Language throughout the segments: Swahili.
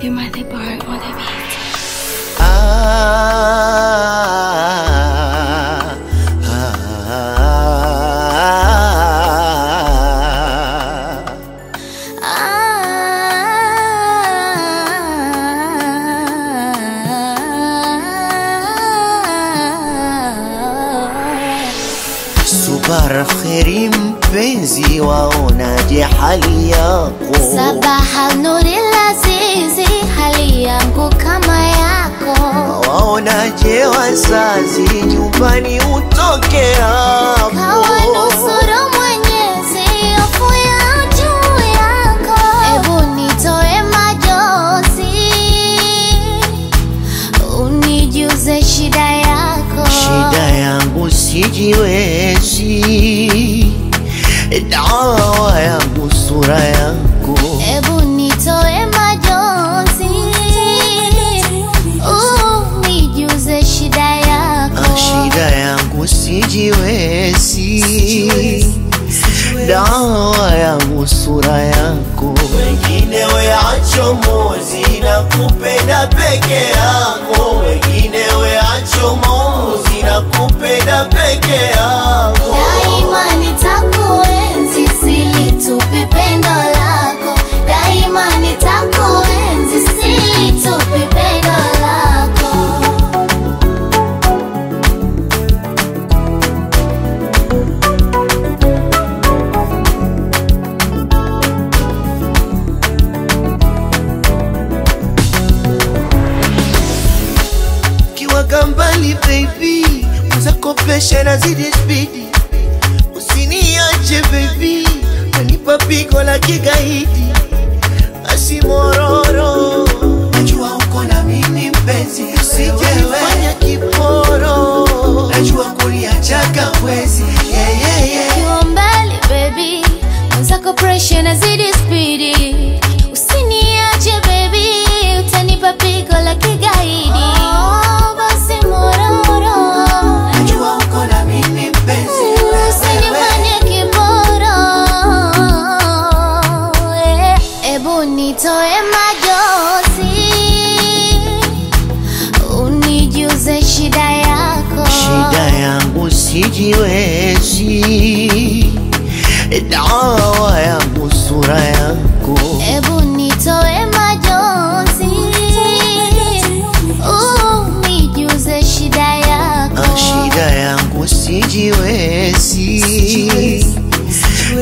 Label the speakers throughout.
Speaker 1: You might they borrow or they beat.
Speaker 2: Ah. Kheri mpenzi, waonaje hali yako?
Speaker 3: Sabaha nuri lazizi, hali yangu kama yako.
Speaker 2: Waonaje wazazi, nyumbani utoke hapo?
Speaker 3: Kawa nusuru Mwenyezi, hofu ya juu yako. Ebu nitoe majozi, unijuze shida yako.
Speaker 2: Shida yangu sijiwezi, dawa yangu sura yako.
Speaker 3: Ebu nitoe majonzi, unijuze shida yako.
Speaker 2: Ah, Shida yangu sijiwezi, dawa yangu sura yako. Wengine weacho mozi na kupenda peke yako, wengine mbali baby, uzakopesha na zidi spidi, usiniache baby, wanipa pigo la kigaidi, asimororo najua uko na mimi mpenzi, usijefanya kiporo, najua kuliachaka wezi yeah, yeah, yeah.
Speaker 3: Mbali baby, mwenzako pressure nazidi spidi.
Speaker 2: Sijiwezi, dawa yangu sura yako.
Speaker 3: Ebu nitoe majozi, unijuze shida yako.
Speaker 2: Ah, Shida yangu sijiwezi,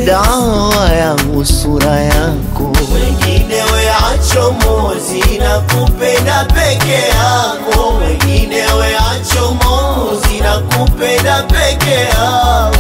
Speaker 2: dawa yangu sura yako. Wengine weachomozi na kupenda peke yako, wengine weachomozi na kupenda peke yako.